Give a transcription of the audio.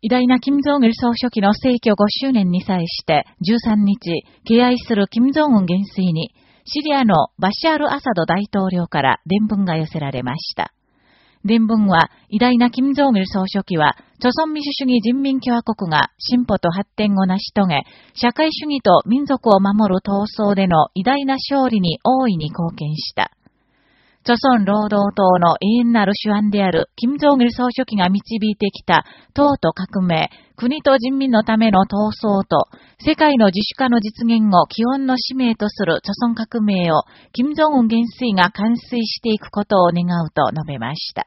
偉大な金正恩総書記の逝去5周年に際して13日、敬愛する金正恩元帥に、シリアのバシャール・アサド大統領から伝聞が寄せられました。伝聞は、偉大な金正恩総書記は、朝鮮民主主義人民共和国が進歩と発展を成し遂げ、社会主義と民族を守る闘争での偉大な勝利に大いに貢献した。朝鮮労働党の永遠なる手腕である、金正義総書記が導いてきた党と革命、国と人民のための闘争と、世界の自主化の実現を基本の使命とする朝鮮革命を、金正恩元帥が完遂していくことを願うと述べました。